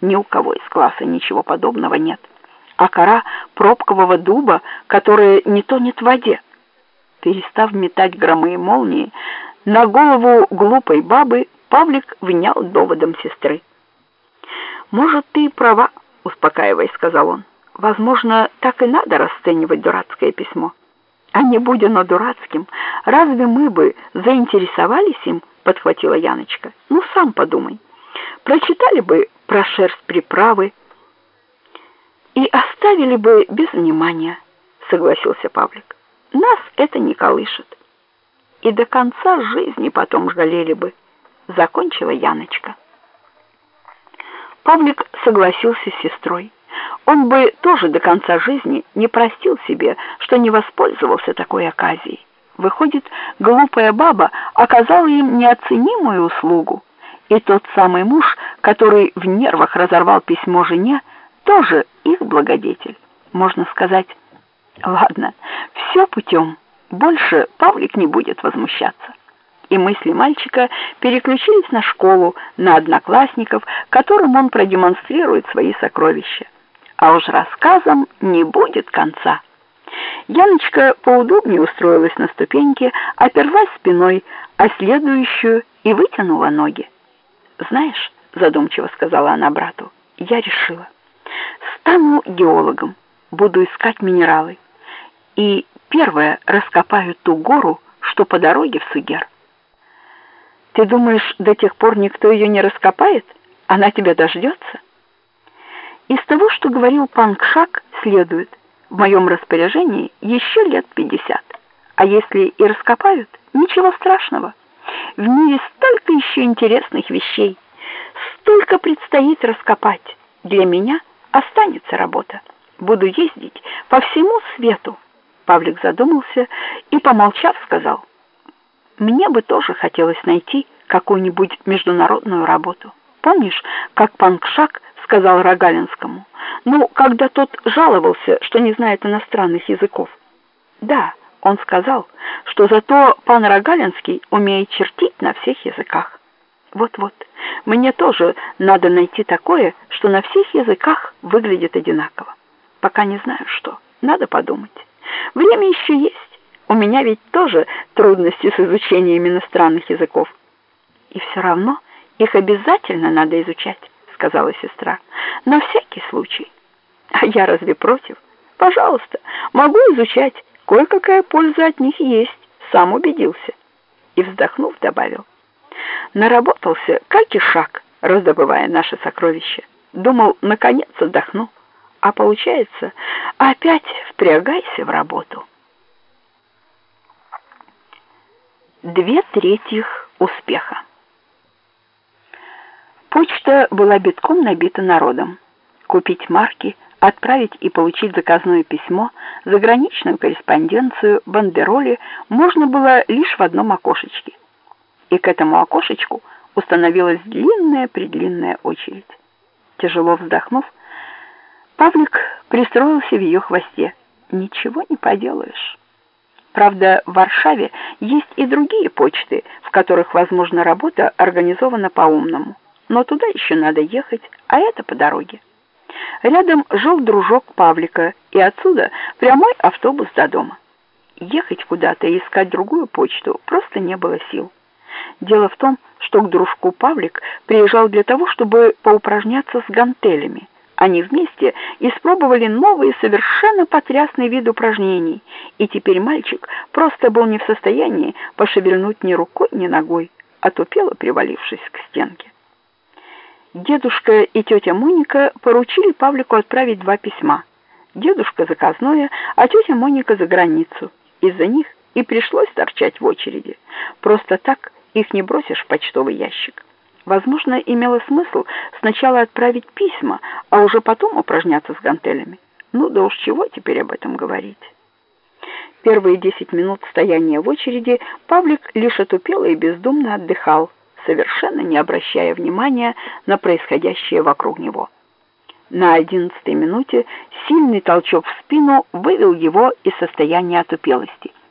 Ни у кого из класса ничего подобного нет. А кора пробкового дуба, которая не тонет в воде. Перестав метать громы и молнии, на голову глупой бабы Павлик внял доводом сестры. «Может, ты права», — успокаиваясь, сказал он. «Возможно, так и надо расценивать дурацкое письмо. А не будь оно дурацким, разве мы бы заинтересовались им?» — подхватила Яночка. «Ну, сам подумай. Прочитали бы про шерсть приправы и оставили бы без внимания», — согласился Павлик. «Нас это не колышет. И до конца жизни потом жалели бы», — закончила Яночка. Павлик согласился с сестрой. Он бы тоже до конца жизни не простил себе, что не воспользовался такой оказией. Выходит, глупая баба оказала им неоценимую услугу. И тот самый муж, который в нервах разорвал письмо жене, тоже их благодетель. Можно сказать, ладно, все путем. Больше Павлик не будет возмущаться и мысли мальчика переключились на школу, на одноклассников, которым он продемонстрирует свои сокровища. А уж рассказам не будет конца. Яночка поудобнее устроилась на ступеньке, оперлась спиной о следующую и вытянула ноги. «Знаешь», — задумчиво сказала она брату, — «я решила. Стану геологом, буду искать минералы. И первое раскопаю ту гору, что по дороге в Сугер». Ты думаешь, до тех пор никто ее не раскопает? Она тебя дождется? Из того, что говорил Панкшак, следует, в моем распоряжении еще лет пятьдесят. А если и раскопают, ничего страшного. В мире столько еще интересных вещей, столько предстоит раскопать. Для меня останется работа. Буду ездить по всему свету. Павлик задумался и, помолчав, сказал: мне бы тоже хотелось найти какую-нибудь международную работу. Помнишь, как Панкшак сказал Рогалинскому? Ну, когда тот жаловался, что не знает иностранных языков. Да, он сказал, что зато пан Рогалинский умеет чертить на всех языках. Вот-вот, мне тоже надо найти такое, что на всех языках выглядит одинаково. Пока не знаю что, надо подумать. Время еще есть. У меня ведь тоже трудности с изучением иностранных языков. И все равно их обязательно надо изучать, сказала сестра. На всякий случай. А я разве против? Пожалуйста, могу изучать. Кое-какая польза от них есть. Сам убедился. И вздохнув, добавил. Наработался, как и шаг, раздобывая наши сокровища. Думал, наконец отдохну. А получается, опять впрягайся в работу. две трети успеха. Почта была битком набита народом. Купить марки, отправить и получить заказное письмо, заграничную корреспонденцию, бандероли можно было лишь в одном окошечке. И к этому окошечку установилась длинная-предлинная очередь. Тяжело вздохнув, Павлик пристроился в ее хвосте. Ничего не поделаешь. Правда, в Варшаве есть и другие почты, в которых, возможно, работа организована по-умному. Но туда еще надо ехать, а это по дороге. Рядом жил дружок Павлика, и отсюда прямой автобус до дома. Ехать куда-то и искать другую почту просто не было сил. Дело в том, что к дружку Павлик приезжал для того, чтобы поупражняться с гантелями. Они вместе испробовали новые совершенно потрясный вид упражнений, и теперь мальчик просто был не в состоянии пошевельнуть ни рукой, ни ногой, отупело привалившись к стенке. Дедушка и тетя Моника поручили Павлику отправить два письма. Дедушка заказное, а тетя Моника за границу. Из-за них и пришлось торчать в очереди. Просто так их не бросишь в почтовый ящик. Возможно, имело смысл сначала отправить письма, а уже потом упражняться с гантелями. Ну да уж чего теперь об этом говорить. Первые десять минут стояния в очереди Павлик лишь отупело и бездумно отдыхал, совершенно не обращая внимания на происходящее вокруг него. На одиннадцатой минуте сильный толчок в спину вывел его из состояния отупелости.